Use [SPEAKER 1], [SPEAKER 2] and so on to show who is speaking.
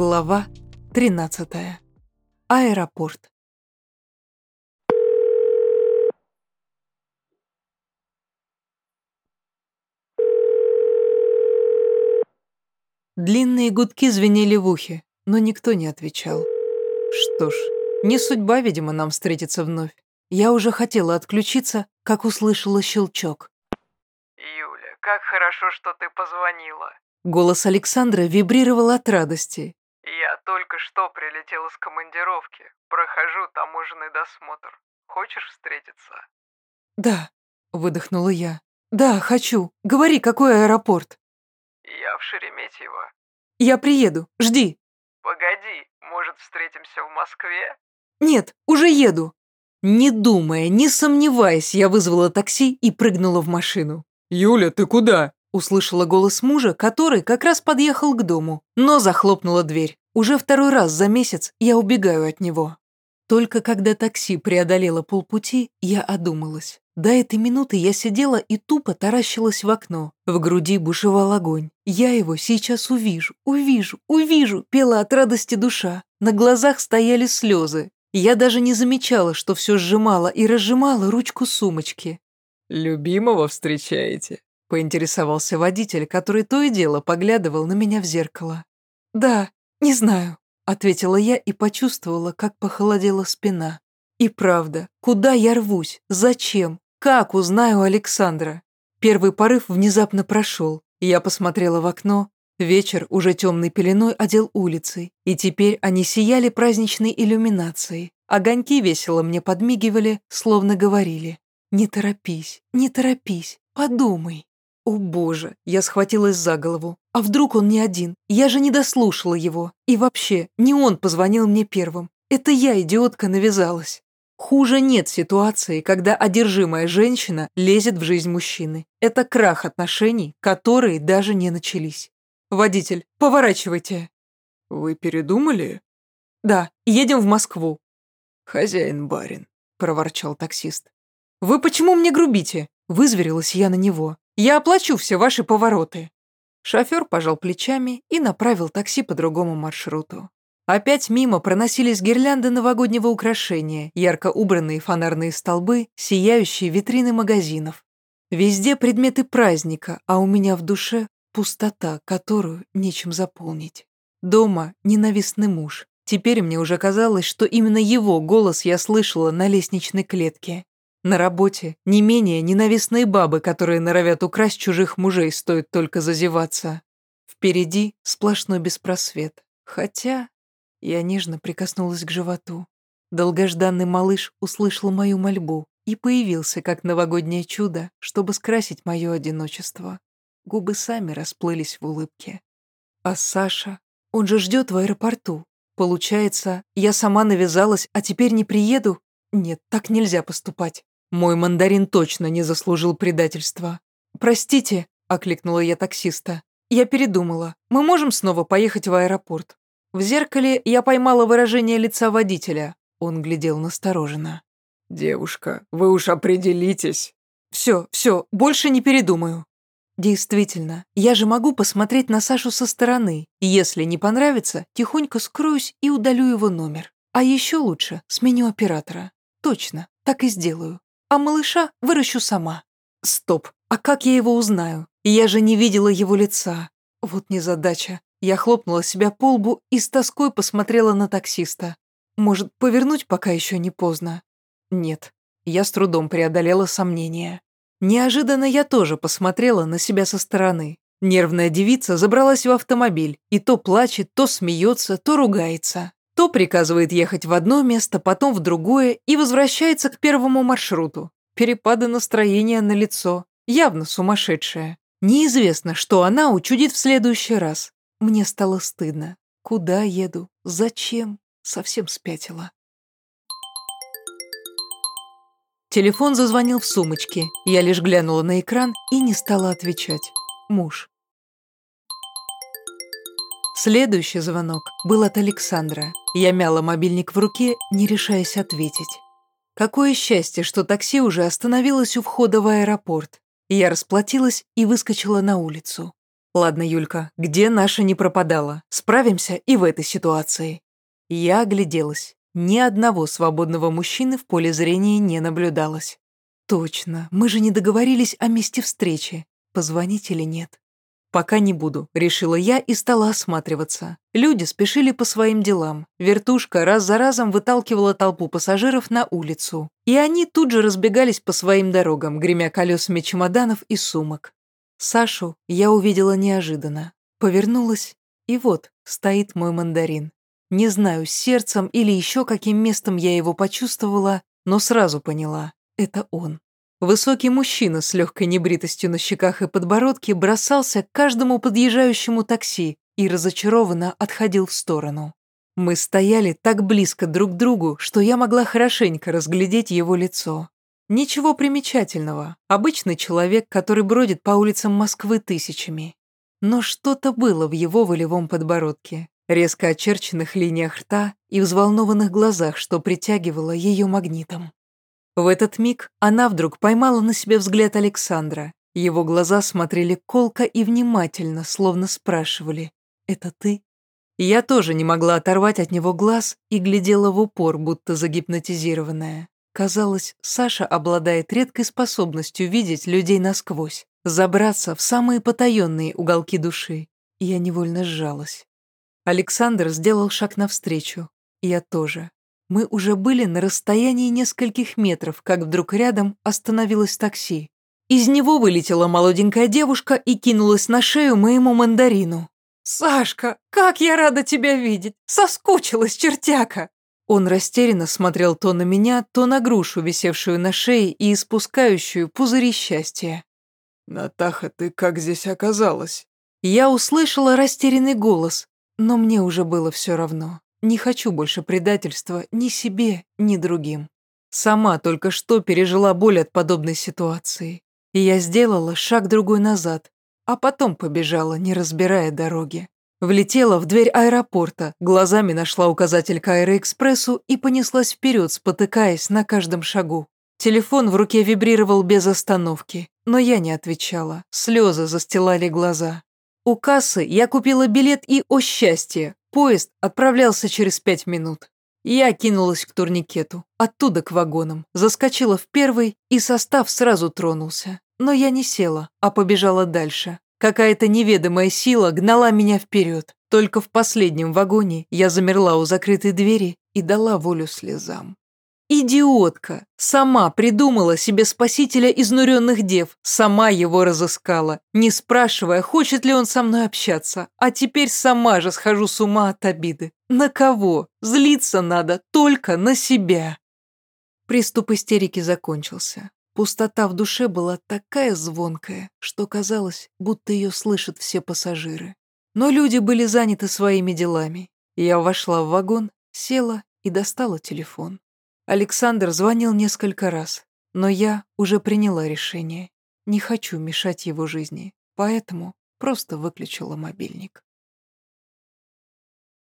[SPEAKER 1] Глава 13. Аэропорт. Длинные гудки звенели в ухе, но никто не отвечал. Что ж, не судьба, видимо, нам встретиться вновь. Я уже хотела отключиться, как услышала щелчок.
[SPEAKER 2] «Юля, как хорошо, что ты позвонила.
[SPEAKER 1] Голос Александра вибрировал от радости.
[SPEAKER 2] Я только что прилетел из командировки. Прохожу таможенный досмотр. Хочешь встретиться?»
[SPEAKER 1] «Да», — выдохнула я. «Да, хочу. Говори, какой аэропорт?»
[SPEAKER 2] «Я в Шереметьево».
[SPEAKER 1] «Я приеду. Жди».
[SPEAKER 2] «Погоди, может, встретимся в Москве?»
[SPEAKER 1] «Нет, уже еду». Не думая, не сомневаясь, я вызвала такси и прыгнула в машину.
[SPEAKER 3] «Юля, ты куда?»
[SPEAKER 1] Услышала голос мужа, который как раз подъехал к дому, но захлопнула дверь. Уже второй раз за месяц я убегаю от него. Только когда такси преодолело полпути, я одумалась. До этой минуты я сидела и тупо таращилась в окно. В груди бушевал огонь. Я его сейчас увижу, увижу, увижу, пела от радости душа. На глазах стояли слезы. Я даже не замечала, что все сжимала и разжимала ручку сумочки.
[SPEAKER 3] «Любимого встречаете?»
[SPEAKER 1] Поинтересовался водитель, который то и дело поглядывал на меня в зеркало. «Да, не знаю», — ответила я и почувствовала, как похолодела спина. «И правда, куда я рвусь? Зачем? Как узнаю Александра?» Первый порыв внезапно прошел. Я посмотрела в окно. Вечер уже темной пеленой одел улицы, и теперь они сияли праздничной иллюминацией. Огоньки весело мне подмигивали, словно говорили. «Не торопись, не торопись, подумай». О боже, я схватилась за голову. А вдруг он не один? Я же не дослушала его. И вообще, не он позвонил мне первым. Это я, идиотка, навязалась. Хуже нет ситуации, когда одержимая женщина лезет в жизнь мужчины. Это крах отношений, которые даже не начались. Водитель, поворачивайте.
[SPEAKER 3] Вы передумали?
[SPEAKER 1] Да, едем в Москву.
[SPEAKER 3] Хозяин-барин,
[SPEAKER 1] проворчал таксист. Вы почему мне грубите? Вызверилась я на него. Я оплачу все ваши повороты». Шофер пожал плечами и направил такси по другому маршруту. Опять мимо проносились гирлянды новогоднего украшения, ярко убранные фонарные столбы, сияющие витрины магазинов. Везде предметы праздника, а у меня в душе пустота, которую нечем заполнить. Дома ненавистный муж. Теперь мне уже казалось, что именно его голос я слышала на лестничной клетке. На работе не менее ненавистные бабы, которые норовят украсть чужих мужей, стоит только зазеваться. Впереди сплошной беспросвет. Хотя я нежно прикоснулась к животу. Долгожданный малыш услышал мою мольбу и появился как новогоднее чудо, чтобы скрасить мое одиночество. Губы сами расплылись в улыбке. А Саша, он же ждет в аэропорту. Получается, я сама навязалась, а теперь не приеду? Нет, так нельзя поступать. Мой мандарин точно не заслужил предательства. «Простите», — окликнула я таксиста. «Я передумала. Мы можем снова поехать в аэропорт?» В зеркале я поймала выражение лица водителя. Он глядел настороженно.
[SPEAKER 3] «Девушка, вы уж определитесь».
[SPEAKER 1] «Все, все, больше не передумаю». Действительно, я же могу посмотреть на Сашу со стороны. Если не понравится, тихонько скроюсь и удалю его номер. А еще лучше сменю оператора. Точно, так и сделаю а малыша выращу сама. Стоп, а как я его узнаю? Я же не видела его лица. Вот незадача. Я хлопнула себя по лбу и с тоской посмотрела на таксиста. Может, повернуть, пока еще не поздно? Нет, я с трудом преодолела сомнения. Неожиданно я тоже посмотрела на себя со стороны. Нервная девица забралась в автомобиль и то плачет, то смеется, то ругается. То приказывает ехать в одно место, потом в другое и возвращается к первому маршруту. Перепады настроения на лицо, явно сумасшедшая. Неизвестно, что она учудит в следующий раз. Мне стало стыдно. Куда еду? Зачем? Совсем спятила. Телефон зазвонил в сумочке. Я лишь глянула на экран и не стала отвечать. Муж. Следующий звонок был от Александра. Я мяла мобильник в руке, не решаясь ответить. Какое счастье, что такси уже остановилось у входа в аэропорт. Я расплатилась и выскочила на улицу. Ладно, Юлька, где наша не пропадала? Справимся и в этой ситуации. Я огляделась. Ни одного свободного мужчины в поле зрения не наблюдалось. Точно, мы же не договорились о месте встречи. Позвонить или нет? «Пока не буду», — решила я и стала осматриваться. Люди спешили по своим делам. Вертушка раз за разом выталкивала толпу пассажиров на улицу. И они тут же разбегались по своим дорогам, гремя колесами чемоданов и сумок. Сашу я увидела неожиданно. Повернулась, и вот стоит мой мандарин. Не знаю, сердцем или еще каким местом я его почувствовала, но сразу поняла — это он. Высокий мужчина с легкой небритостью на щеках и подбородке бросался к каждому подъезжающему такси и разочарованно отходил в сторону. Мы стояли так близко друг к другу, что я могла хорошенько разглядеть его лицо. Ничего примечательного, обычный человек, который бродит по улицам Москвы тысячами. Но что-то было в его волевом подбородке, резко очерченных линиях рта и взволнованных глазах, что притягивало ее магнитом. В этот миг она вдруг поймала на себе взгляд Александра. Его глаза смотрели колко и внимательно, словно спрашивали «Это ты?». Я тоже не могла оторвать от него глаз и глядела в упор, будто загипнотизированная. Казалось, Саша обладает редкой способностью видеть людей насквозь, забраться в самые потаенные уголки души. Я невольно сжалась. Александр сделал шаг навстречу. Я тоже. Мы уже были на расстоянии нескольких метров, как вдруг рядом остановилось такси. Из него вылетела молоденькая девушка и кинулась на шею моему мандарину. «Сашка, как я рада тебя видеть! Соскучилась, чертяка!» Он растерянно смотрел то на меня, то на грушу, висевшую на шее и испускающую пузыри счастья.
[SPEAKER 3] «Натаха, ты как здесь оказалась?»
[SPEAKER 1] Я услышала растерянный голос, но мне уже было все равно. Не хочу больше предательства ни себе, ни другим. Сама только что пережила боль от подобной ситуации. И я сделала шаг другой назад, а потом побежала, не разбирая дороги. Влетела в дверь аэропорта, глазами нашла указатель к аэроэкспрессу и понеслась вперед, спотыкаясь на каждом шагу. Телефон в руке вибрировал без остановки, но я не отвечала, слезы застилали глаза. У кассы я купила билет и, о счастье, Поезд отправлялся через пять минут. Я кинулась к турникету, оттуда к вагонам, заскочила в первый, и состав сразу тронулся. Но я не села, а побежала дальше. Какая-то неведомая сила гнала меня вперед. Только в последнем вагоне я замерла у закрытой двери и дала волю слезам. Идиотка! Сама придумала себе спасителя изнуренных дев, сама его разыскала, не спрашивая, хочет ли он со мной общаться, а теперь сама же схожу с ума от обиды. На кого? Злиться надо только на себя. Приступ истерики закончился. Пустота в душе была такая звонкая, что казалось, будто ее слышат все пассажиры. Но люди были заняты своими делами. Я вошла в вагон, села и достала телефон. Александр звонил несколько раз, но я уже приняла решение. Не хочу мешать его жизни, поэтому просто выключила мобильник.